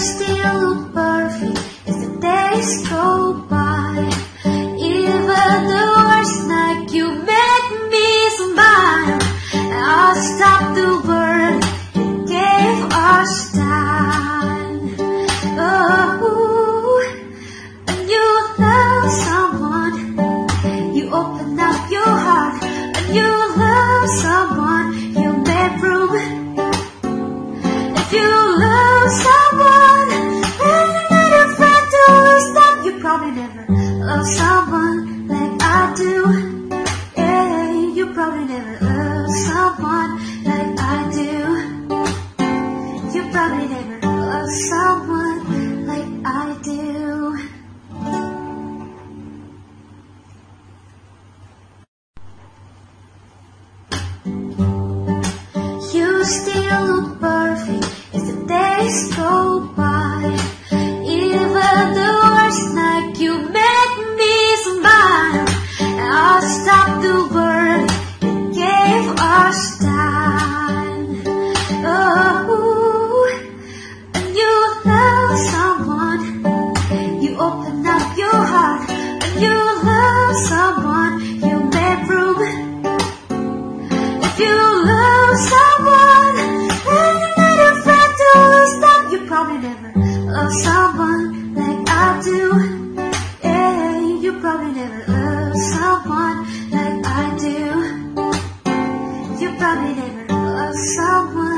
still look perfect as the days go by. Even the worst night, you make me smile. I'll stop the world and gave us time. Oh, when you love someone, you open up your heart. When you love someone, you make room. If you love someone someone like I do. You probably never love someone like I do. You still look love someone like I do. You probably never love someone